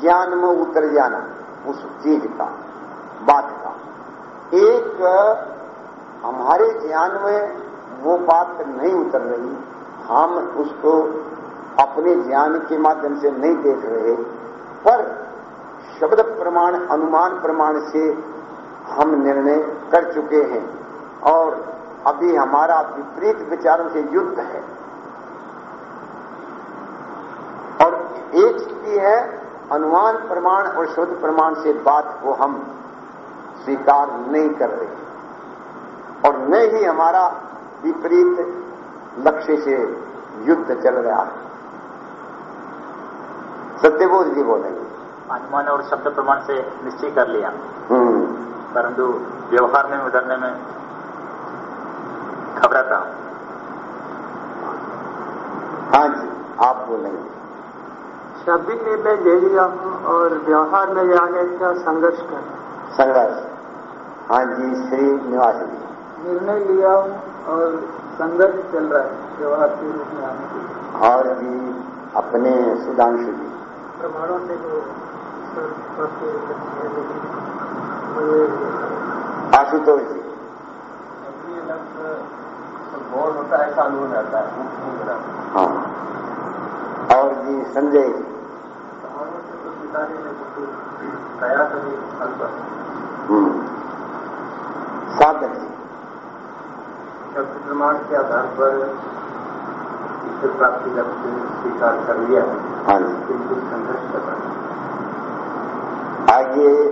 Speaker 1: ज्ञान में उतर जाना उस चीज़ का बात का। एक हमारे ज्ञान में वो बात नहीं उतर रही। हम उसको अपने ज्ञान के माध्यम से नहीं देख रहे। पर शब्द प्रमाण, अनुमान प्रमाण से हम निर्णय कर चुके हैं। और अभी हमारा विपरीत विचारों से युद्ध है। और एक स्थिति है, अनुमान प्रमाण और शुद्ध प्रमाण से बात को हम स्वीकार नहीं कर रहे और न ही हमारा विपरीत लक्ष्य से युद्ध चल रहा है। सत्यबोध जी बोलेंगे।
Speaker 5: अनुमान और शब्द प्रमाण से निश्चय कर लिया।
Speaker 1: हम्म।
Speaker 5: परंतु व्यवहार में उतरने में घबराता हूँ।
Speaker 1: हाँ जी आप बोलेंगे।
Speaker 3: शाब्दिक निर्णय ले लिया हूँ और व्यवहार में आने का संघर्ष कर।
Speaker 1: संघर्ष। हाँ जी श्री निवास जी।
Speaker 3: निर्णय लिया हूँ और संघर्ष चल रहा है व्यवहार के रूप में आने के लिए।
Speaker 1: और भी अपने सुधांशु जी।
Speaker 3: प्रमाणों से जो
Speaker 1: आशुतोष जी
Speaker 3: गौर होता है। अनुभव रहता है
Speaker 1: हाँ और जी संजय। जी हम्म। साधक। जी
Speaker 3: शब्द प्रमाण के आधार पर ईश्वर प्राप्ति का स्वीकार कर लिया है।
Speaker 1: हाँ
Speaker 3: किंतु संघर्ष कर
Speaker 1: आगे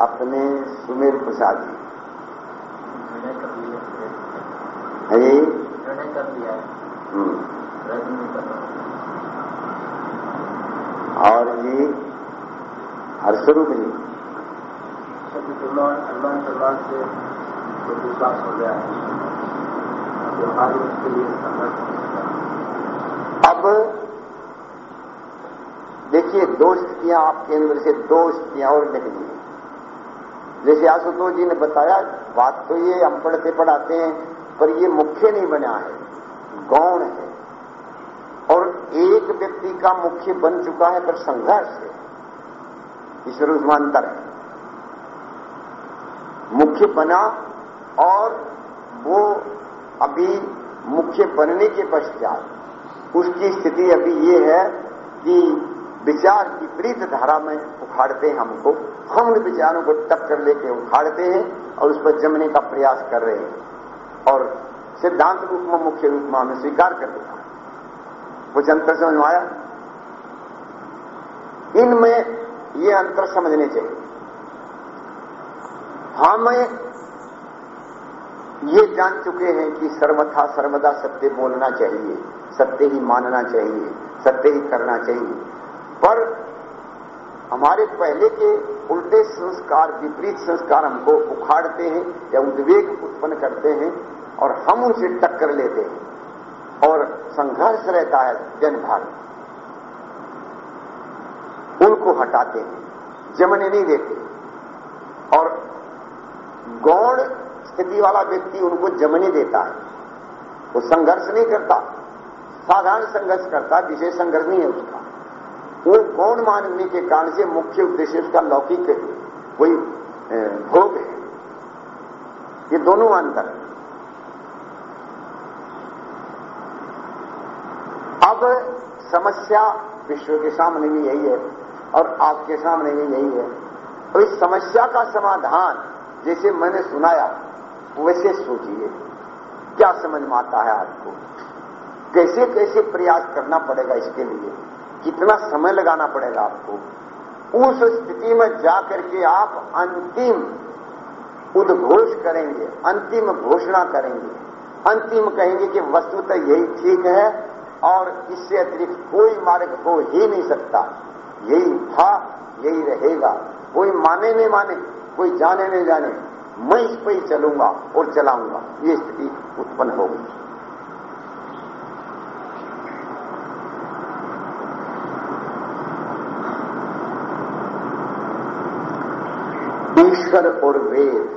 Speaker 1: अपने सुमेर प्रसाद जी। है
Speaker 3: है
Speaker 1: हम्म, और ये हर्षरूप जी
Speaker 3: अनुमान प्रमाण से विश्वास हो गया। है।
Speaker 1: अब देखिए स्थितियाँ आपके अंदर से दो स्थितियाँ और लिख दी जैसे आशुतोष जी ने बताया, बात तो ये हम पढ़ते पढ़ाते हैं, पर ये मुख्य नहीं बना है, गौण है। और एक व्यक्ति का मुख्य बन चुका है, पर संघर्ष है। ईश्वर उसमें है मुख्य बना और वो अभी मुख्य बनने के पश्चात, उसकी स्थिति अभी ये है कि विचार की विपरीत धारा में उखाड़ते हैं हमको। हम उन विचारों को टक्कर लेके उखाड़ते हैं और उस पर जमने का प्रयास कर रहे हैं। और सिद्धांत रूप में, मुख्य रूप में हमें स्वीकार कर देता है। कुछ अंतर समझ आया? इनमें ये अंतर समझने चाहिए। हमें ये जान चुके हैं कि सर्वथा, सर्वदा सत्य बोलना चाहिए, सत्य ही मानना चाहिए, सत्य ही करना चाहिए। पर हमारे पहले के उल्टे संस्कार, विपरीत संस्कार हमको उखाड़ते हैं या उद्वेग उत्पन्न करते हैं और हम उनसे टक्कर लेते हैं और संघर्ष रहता है जन भर उनको हटाते हैं, जमने नहीं देते। और गौण स्थिति वाला व्यक्ति उनको जमने देता है। वो संघर्ष नहीं करता, साधारण संघर्ष करता, विशेष संघर्ष नहीं है उसका। वो गौण मानने के कारण से मुख्य उद्देश्य उसका लौकिक कोई भोग है। ये दोनों अंतर है। अब समस्या विश्व के सामने भी यही है और आपके सामने भी यही है। तो इस समस्या का समाधान, जैसे मैंने सुनाया, वैसे सोचिए। क्या समझ में आता है आपको? कैसे कैसे प्रयास करना पड़ेगा इसके लिए? कितना समय लगाना पड़ेगा आपको? उस स्थिति में जाकर के आप अंतिम उद्घोष करेंगे, अंतिम घोषणा करेंगे। अंतिम कहेंगे कि वस्तुतः यही ठीक है और इससे अतिरिक्त कोई मार्ग हो ही नहीं सकता। यही था, यही रहेगा। कोई माने नहीं माने, कोई जाने नहीं जाने। मैं इस पर ही चलूँगा और चलाऊँगा ये स्थिति उत्पन्न होगी ईश्वर और वेद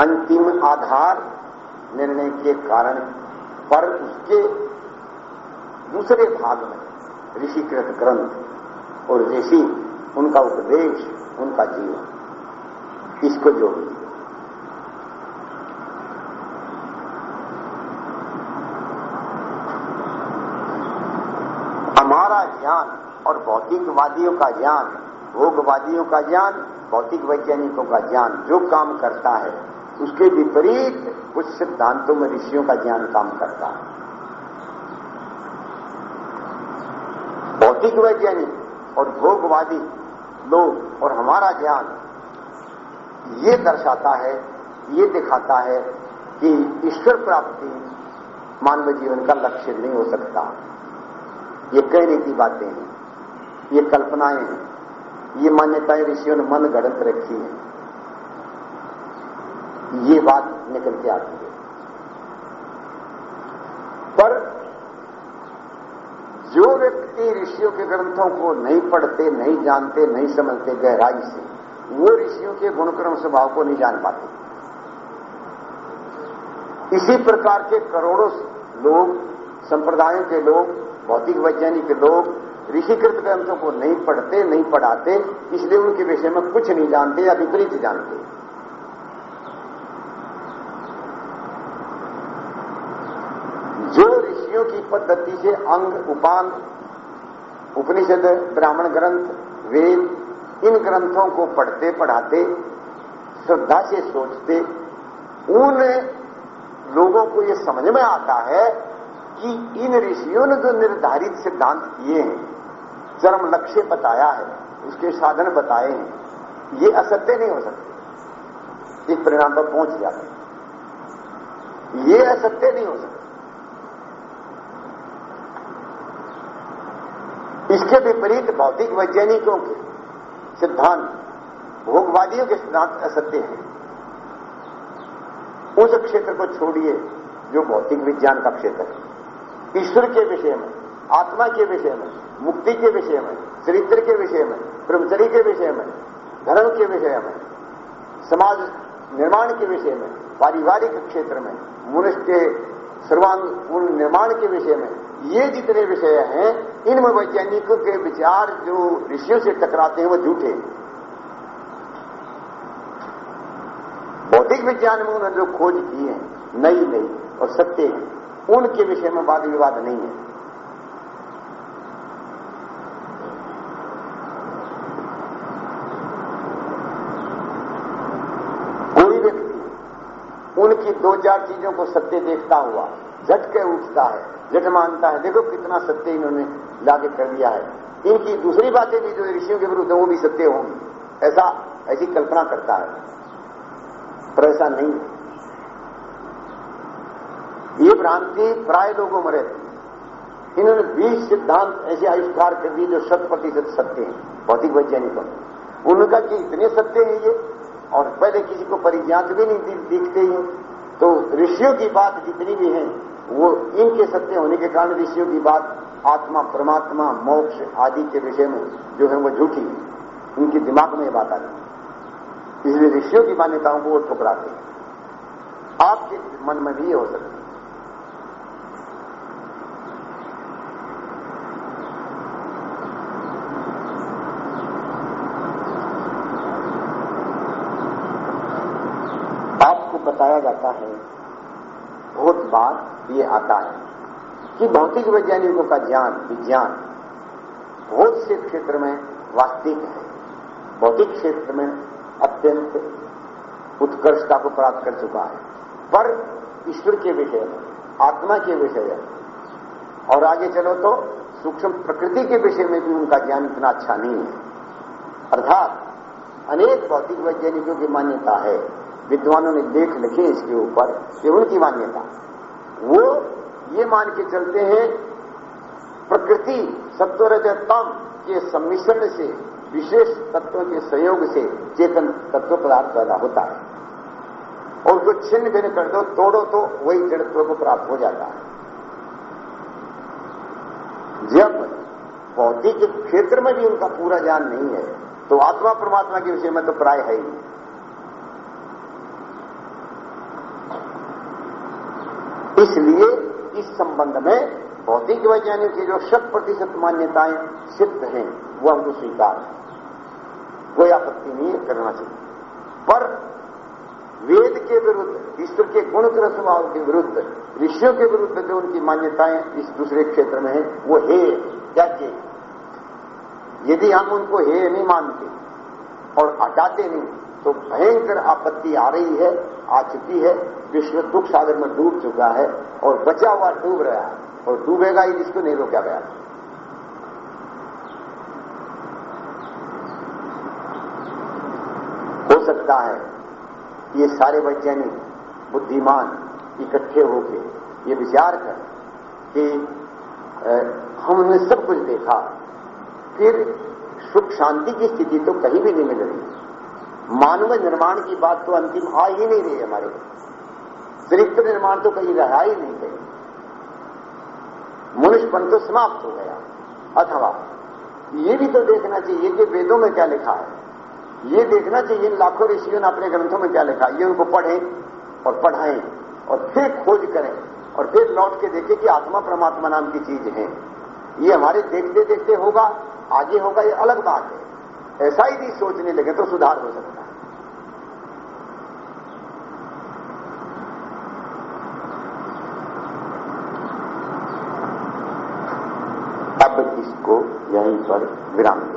Speaker 1: अंतिम आधार निर्णय के कारण पर उसके दूसरे भाग में ऋषिकृत ग्रंथ और ऋषि, उनका उपदेश, उनका जीवन। इसको जोड़ हमारा ज्ञान और भौतिकवादियों का ज्ञान भोगवादियों का ज्ञान, भौतिक वैज्ञानिकों का ज्ञान जो काम करता है, उसके विपरीत कुछ सिद्धांतों में ऋषियों का ज्ञान काम करता है। भौतिक वैज्ञानिक और भोगवादी लोग और हमारा ज्ञान ये दर्शाता है, ये दिखाता है कि ईश्वर प्राप्ति मानव जीवन का लक्ष्य नहीं हो सकता। ये कहने की बातें हैं, ये कल्पनाएँ हैं। ये मान्यताएँ ऋषियों ने मन गढ़ंत रखी है। ये बात निकल के आती है। पर जो व्यक्ति ऋषियों के ग्रंथों को नहीं पढ़ते, नहीं जानते, नहीं समझते, गहराई से, वो ऋषियों के गुणक्रम स्वभाव को नहीं जान पाते। इसी प्रकार के करोड़ों लोग, संप्रदायों के लोग, भौतिक वैज्ञानिक लोग ऋषिकृत ग्रंथों को नहीं पढ़ते, नहीं पढ़ाते, इसलिए उनके विषय में कुछ नहीं जानते या विपरीत जानते। जो ऋषियों की पद्धति से अंग, उपांग, उपनिषद, ब्राह्मण ग्रंथ, वेद, इन ग्रंथों को पढ़ते, पढ़ाते, श्रद्धा से सोचते उन लोगों को यह समझ में आता है कि इन ऋषियों ने जो निर्धारित सिद्धांत किए हैं चरम लक्ष्य बताया है, उसके साधन बताए हैं। ये असत्य नहीं हो सकते। इस परिणाम पर पहुँच जाते ये असत्य नहीं हो सकते। इसके विपरीत भौतिक वैज्ञानिकों के सिद्धांत, भोगवादियों के सिद्धांत असत्य हैं। उस क्षेत्र को छोड़िए, जो भौतिक विज्ञान का क्षेत्र है। ईश्वर के विषय में, आत्मा के विषय में मुक्ति के विषय में, चरित्र के विषय में ब्रह्मचरी के विषय में, धर्म के विषय में, समाज निर्माण के विषय में, पारिवारिक क्षेत्र में, मनुष्य के सर्वांग पूर्ण निर्माण के विषय में, ये जितने विषय हैं, इनमें वैज्ञानिकों के विचार जो ऋषियों से टकराते हैं, वो झूठे भौतिक विज्ञान में उन्होंने जो खोज की है नई नई और सत्य है, उनके विषय में वाद विवाद नहीं है कोई उनकी दो चार चीज़ों को सत्य देखता हुआ झटके उठता है झट मानता है। देखो कितना सत्य इन्होंने लाके कर दिया है। इनकी दूसरी बातें भी जो ऋषियों के विरुद्ध वो भी सत्य होंगी। ऐसा, ऐसी कल्पना करता है। पर ऐसा नहीं है। ये भ्रांति प्राय लोगों में रहती इन्होंने बीस सिद्धांत ऐसे आविष्कार कर दिए जो शत प्रतिशत सत्य हैं, भौतिक वैज्ञानिकों उनका कि इतने सत्य हैं ये और पहले किसी को परिज्ञात भी नहीं दिखते ही। तो ऋषियों की बात जितनी भी है, वो इनके सत्य होने के कारण ऋषियों की बात आत्मा, परमात्मा, मोक्ष आदि के विषय में जो है वो झूठी है। उनके दिमाग में ये बात आती इसलिए ऋषियों की मान्यताओं को वो ठुकराते हैं। आपके मन में भी ये हो सकता है आपको बताया जाता है। बहुत बार ये आता है कि भौतिक वैज्ञानिकों का ज्ञान, विज्ञान बहुत से क्षेत्र में वास्तविक है। भौतिक क्षेत्र में अत्यंत उत्कर्षता को प्राप्त कर चुका है। पर ईश्वर के विषय में आत्मा के विषय और आगे चलो तो सूक्ष्म प्रकृति के विषय में भी उनका ज्ञान इतना अच्छा नहीं है। अर्थात अनेक भौतिक वैज्ञानिकों की मान्यता है। विद्वानों ने देख लिखे इसके ऊपर ये उनकी मान्यता। वो ये मान के चलते हैं, प्रकृति सत्वरजतम के सम्मिश्रण से, विशेष तत्वों के सहयोग से चेतन तत्व पदार्थ पैदा होता है। और उसको छिन्न भिन्न कर दो, तोड़ो तो वही जड़त्व को प्राप्त हो जाता है। जब भौतिक क्षेत्र में भी उनका पूरा ज्ञान नहीं है तो आत्मा परमात्मा के विषय में तो प्राय है ही। इसलिए इस संबंध में भौतिक वैज्ञानिक की जो शत प्रतिशत मान्यताएँ सिद्ध हैं वो हमको स्वीकार है। कोई आपत्ति नहीं करना चाहिए। पर वेद के विरुद्ध, ईश्वर के गुण स्वभाव के विरुद्ध, ऋषियों के विरुद्ध जो उनकी मान्यताएँ इस दूसरे क्षेत्र में है, वो हे क्या के? यदि हम उनको हे नहीं मानते और हटाते नहीं तो भयंकर आपत्ति आ रही है, आ चुकी है। विश्व दुख सागर में डूब चुका है और बचा हुआ डूब रहा है। और डूबेगा ही जिसको नहीं रोका गया। हो सकता है ये सारे वैज्ञानिक, बुद्धिमान इकट्ठे होके ये विचार कर कि हमने सब कुछ देखा। फिर सुख शांति की स्थिति तो कहीं भी नहीं मिल रही मानव निर्माण की बात तो अंतिम आ ही नहीं रही हमारे चरित्र निर्माण तो कहीं रहा ही नहीं कहीं। मनुष्यपन तो समाप्त हो गया। अथवा, ये भी तो देखना चाहिए कि वेदों में क्या लिखा है। ये देखना चाहिए इन लाखों ऋषियों ने अपने ग्रंथों में क्या लिखा। ये उनको पढ़ें और पढ़ाएँ और फिर खोज करें और फिर लौट के देखें कि आत्मा परमात्मा नाम की चीज़ है। ये हमारे देखते देखते होगा, आगे होगा, ये अलग बात है। ऐसा भी सोचने लगे तो सुधार हो सकता है। अब इसको यहीं पर विराम।